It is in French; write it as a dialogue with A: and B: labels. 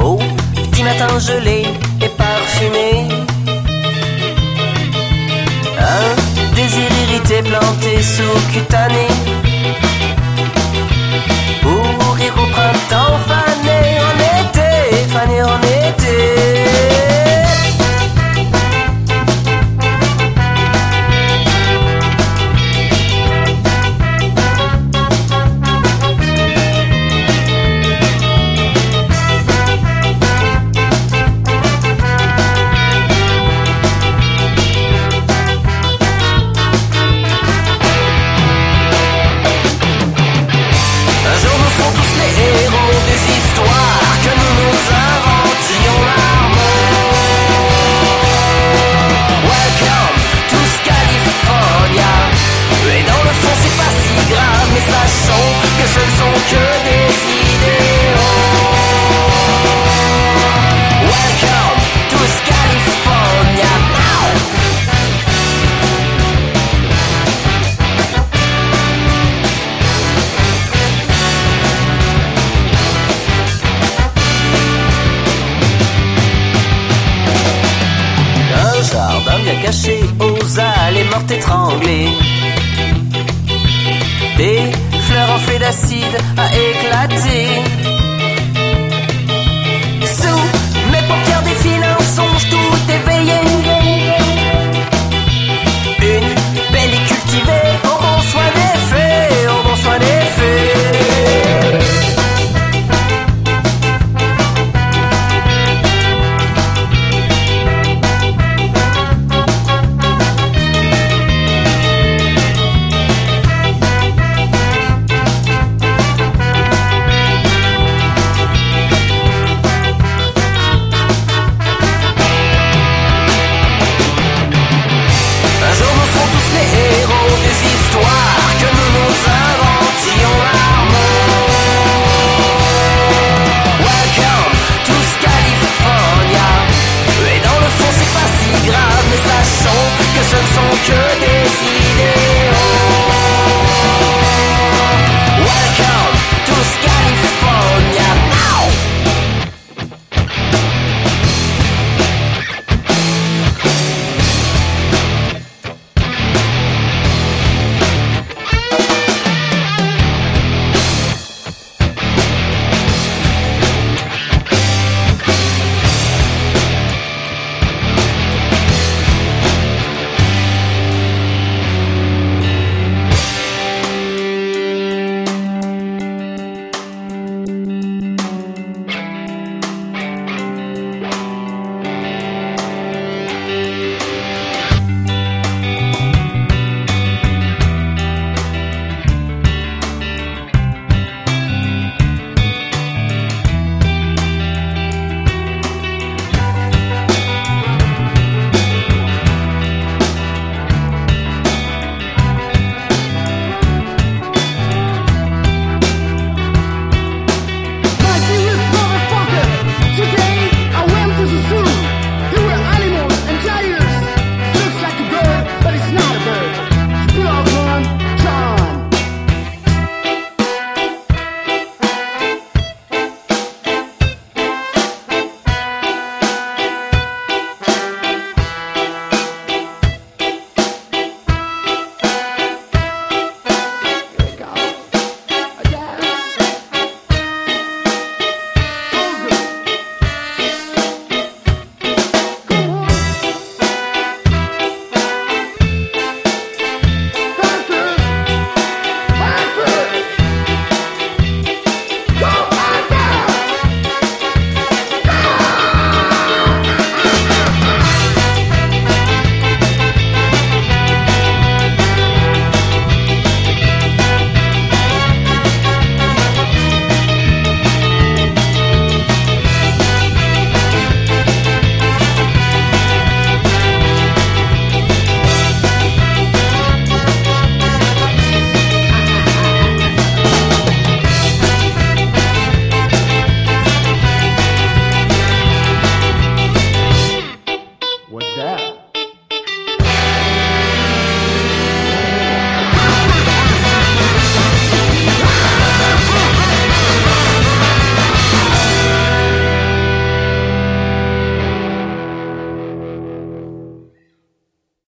A: Oh, petit matin gelé et parfumé. Un désir irrité planté sous cutané. cachée, osa les mortes étranglées. Des fleurs en enflées d'acide à éclater. seul sans cœur